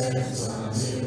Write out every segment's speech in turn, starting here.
Thank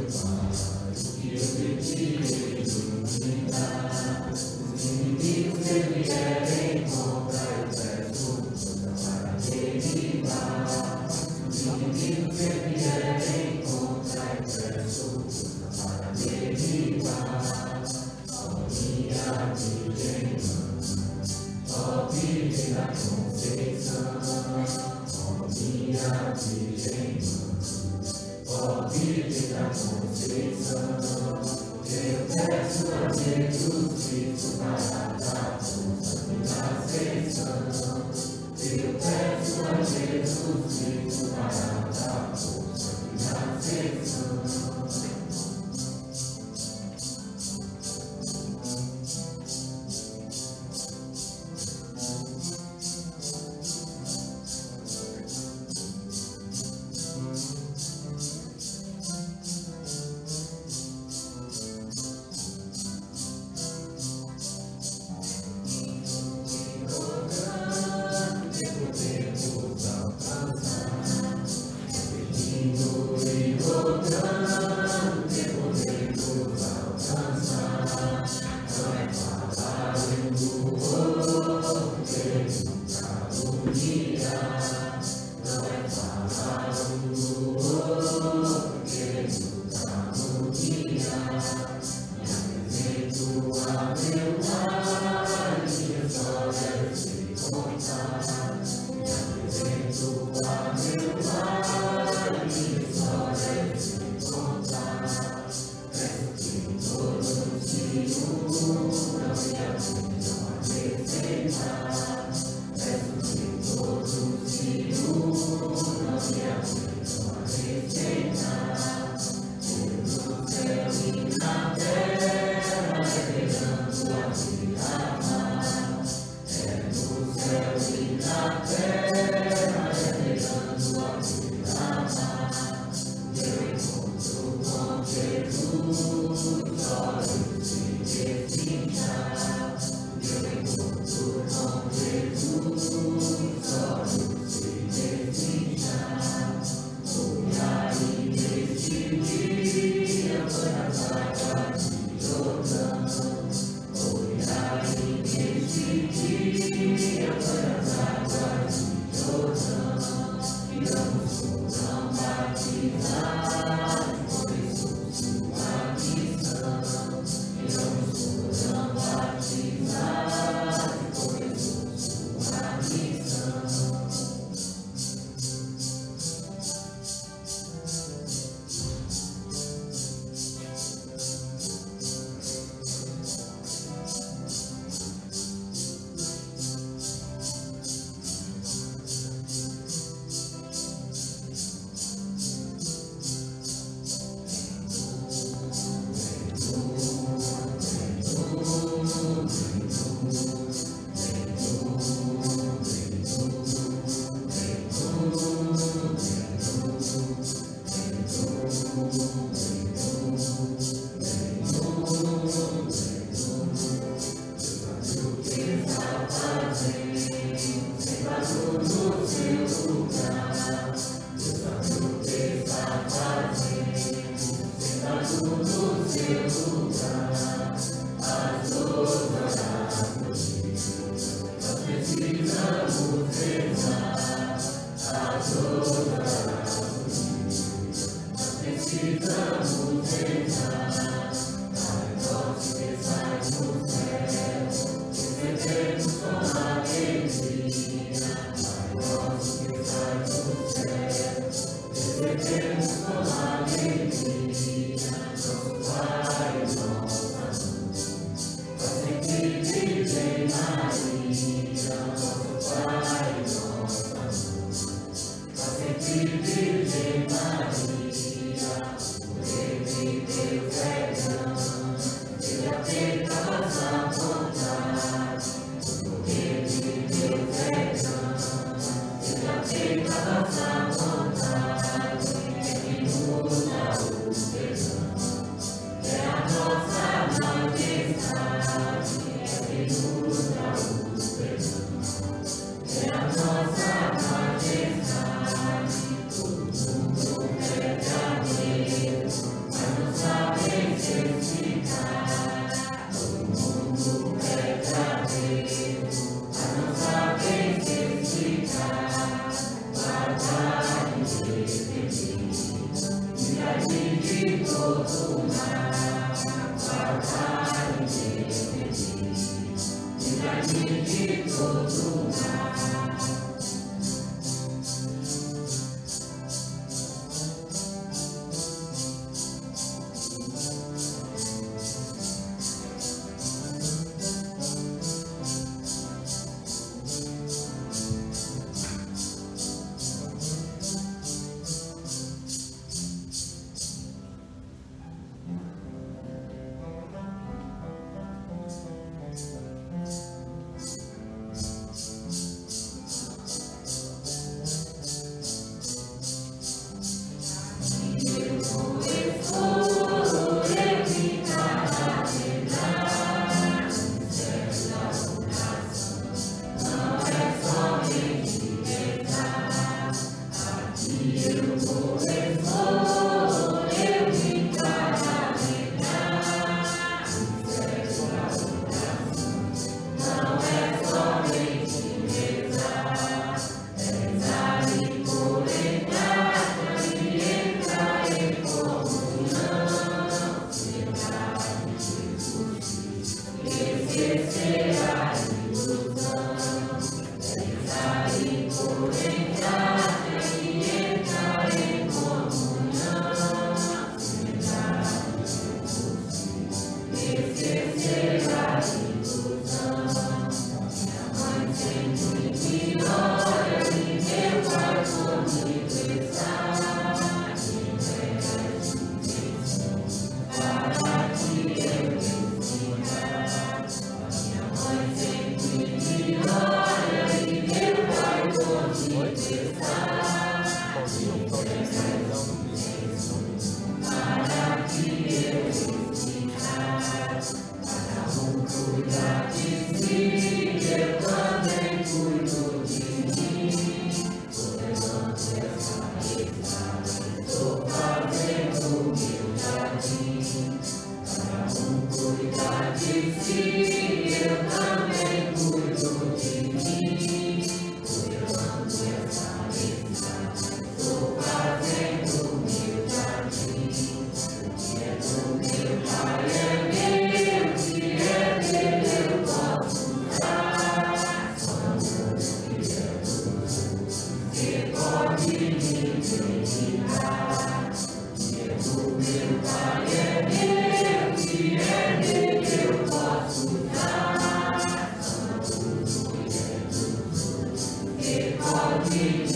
Amen.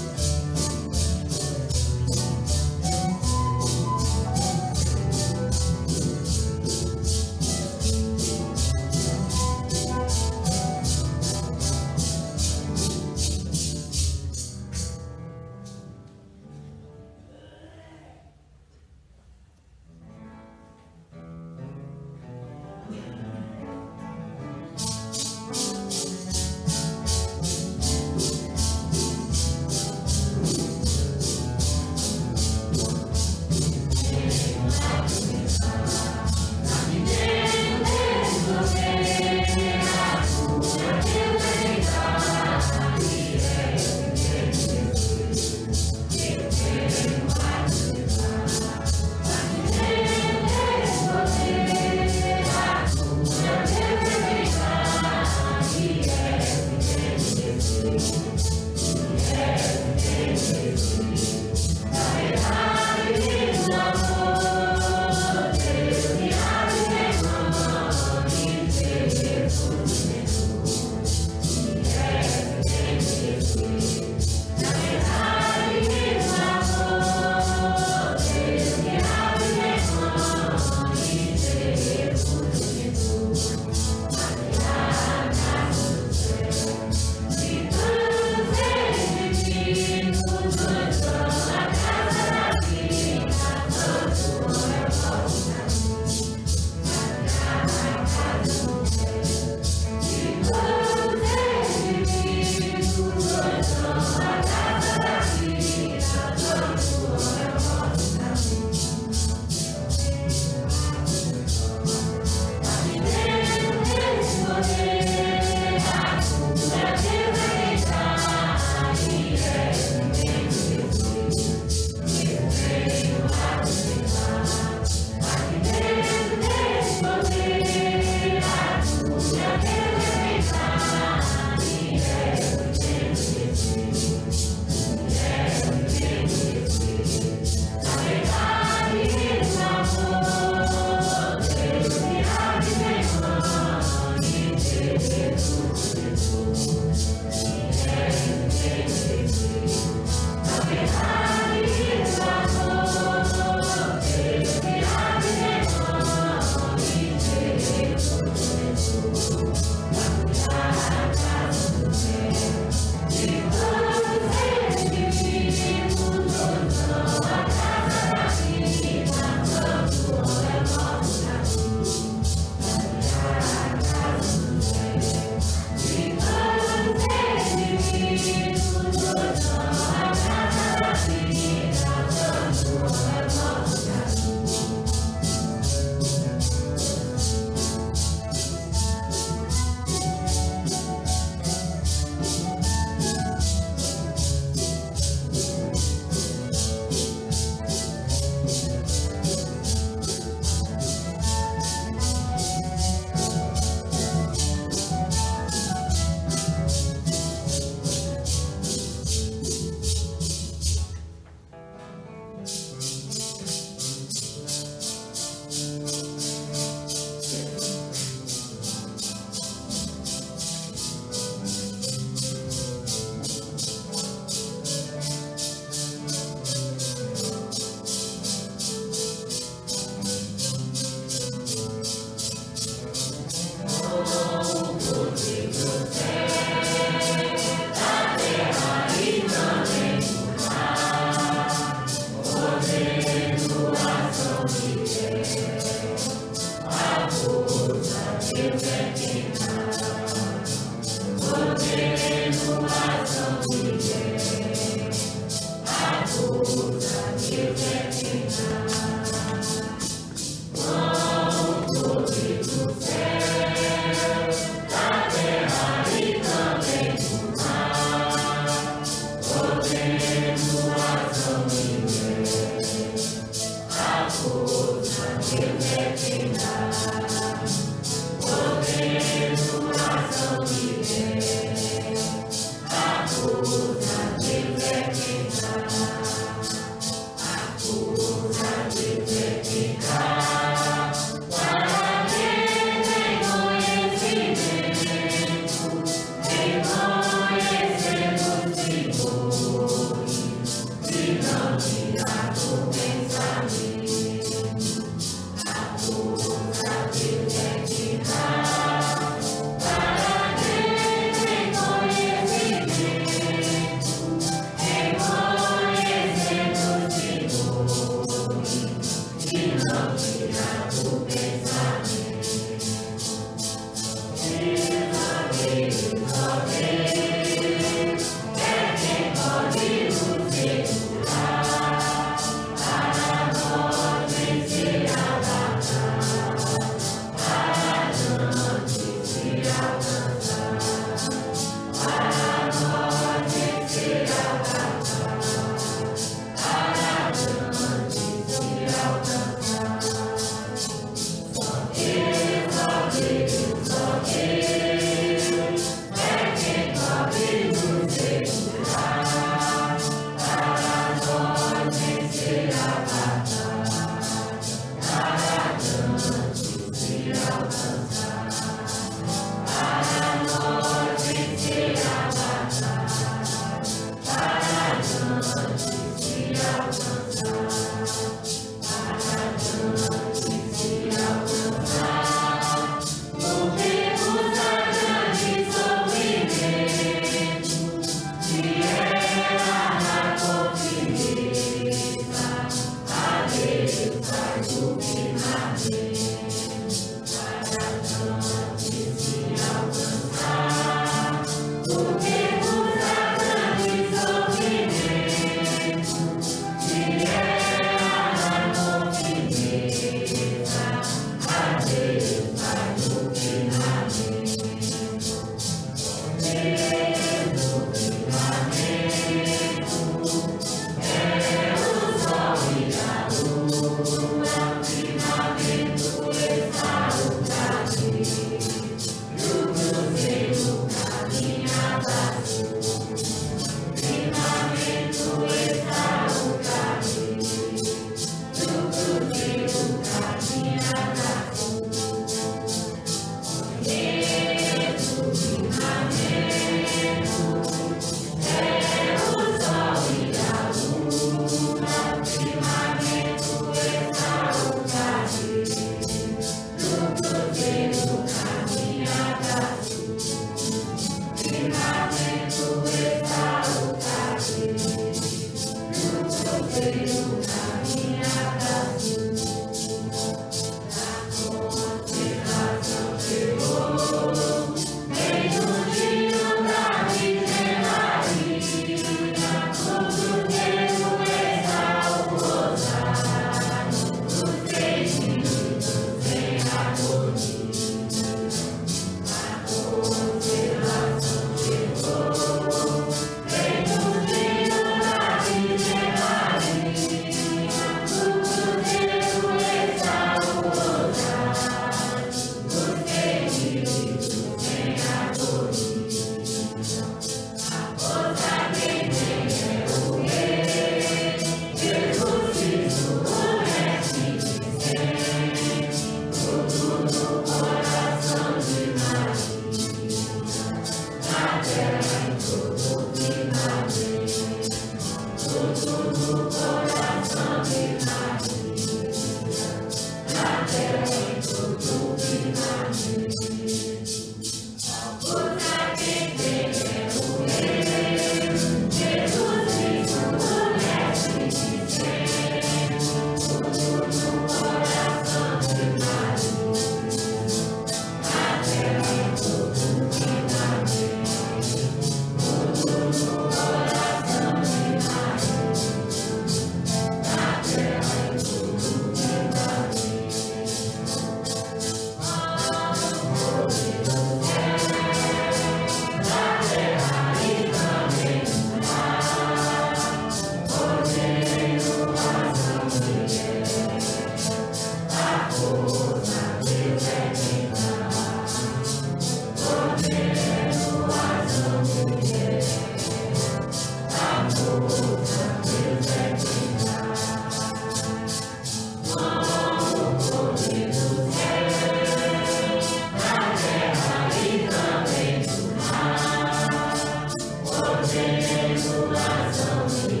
I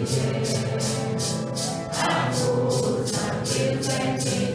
will four, times two, twenty.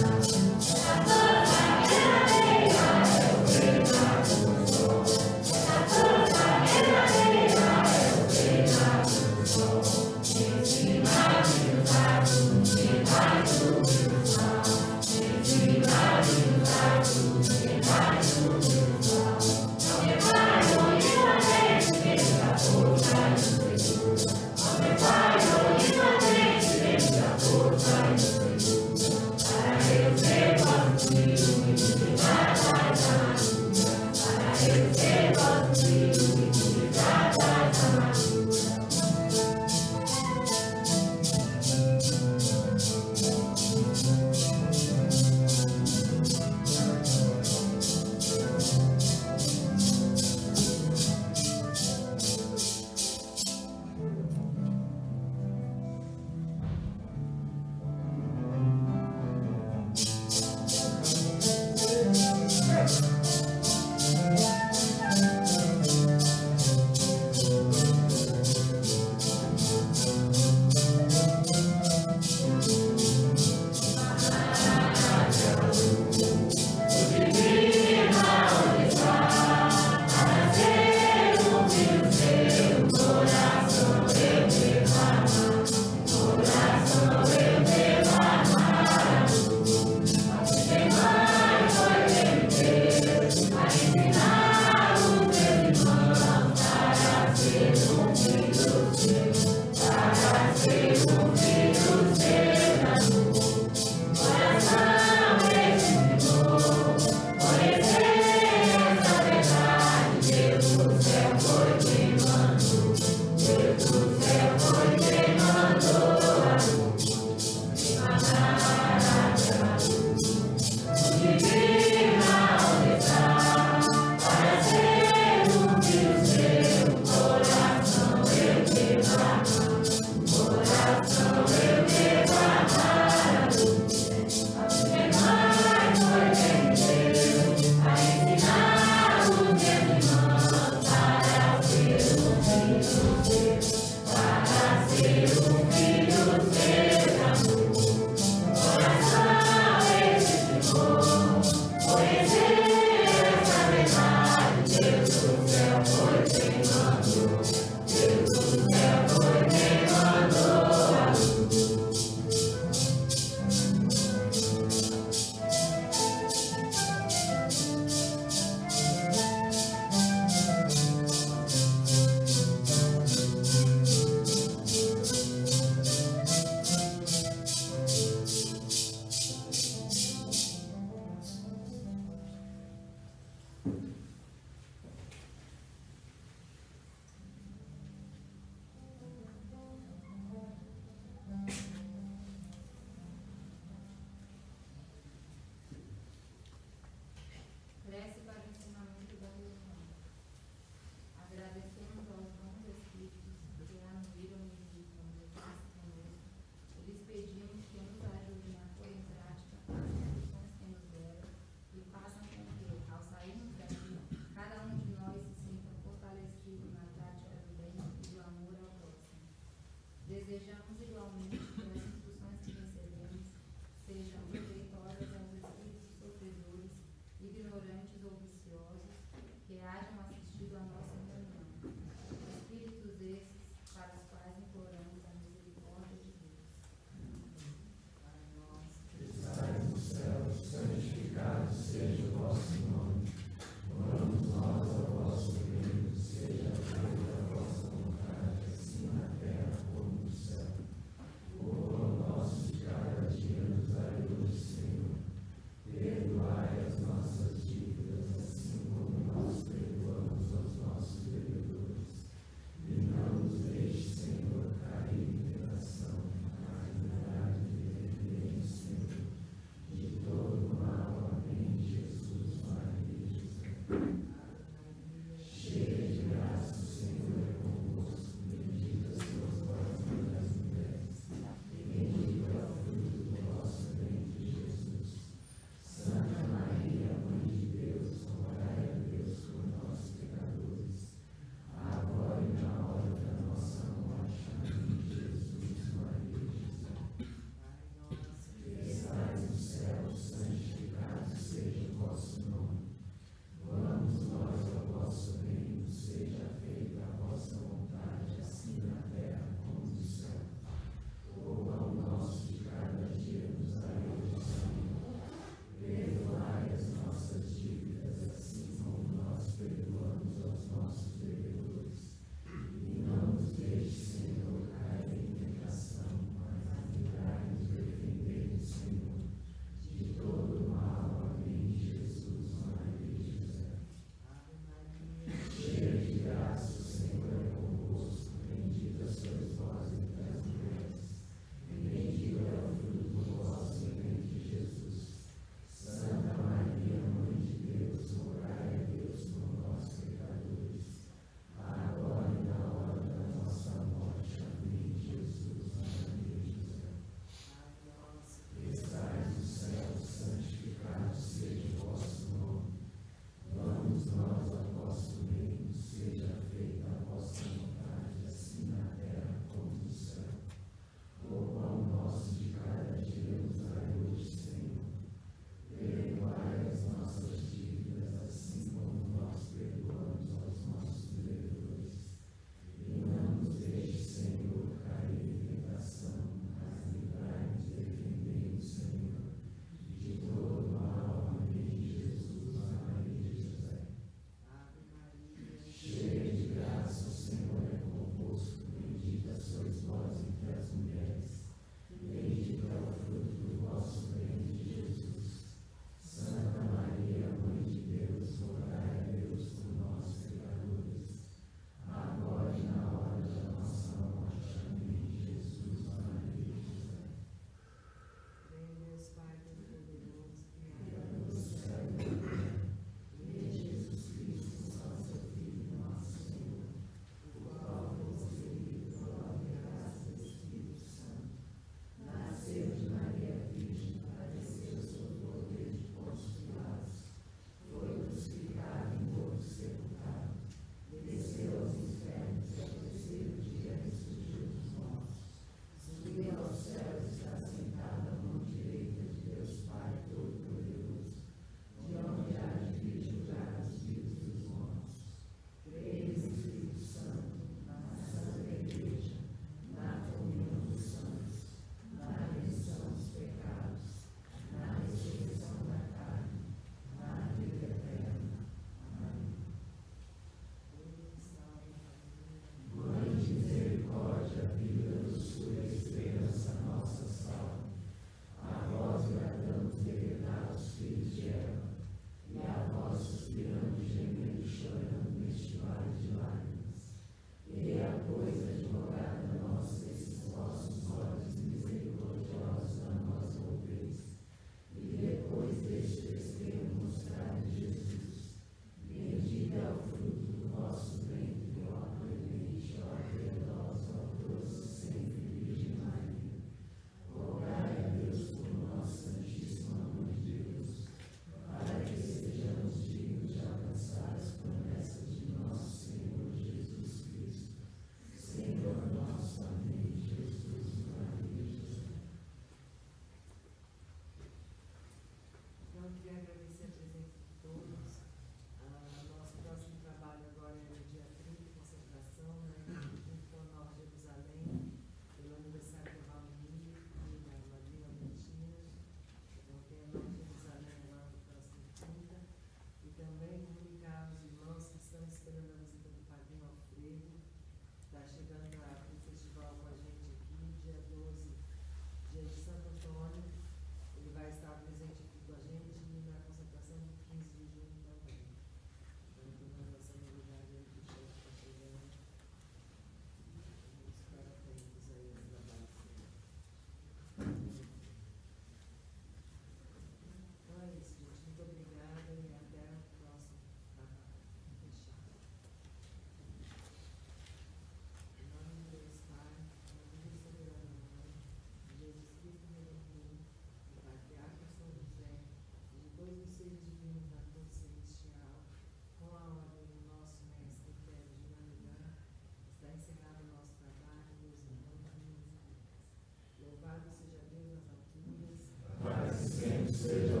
seja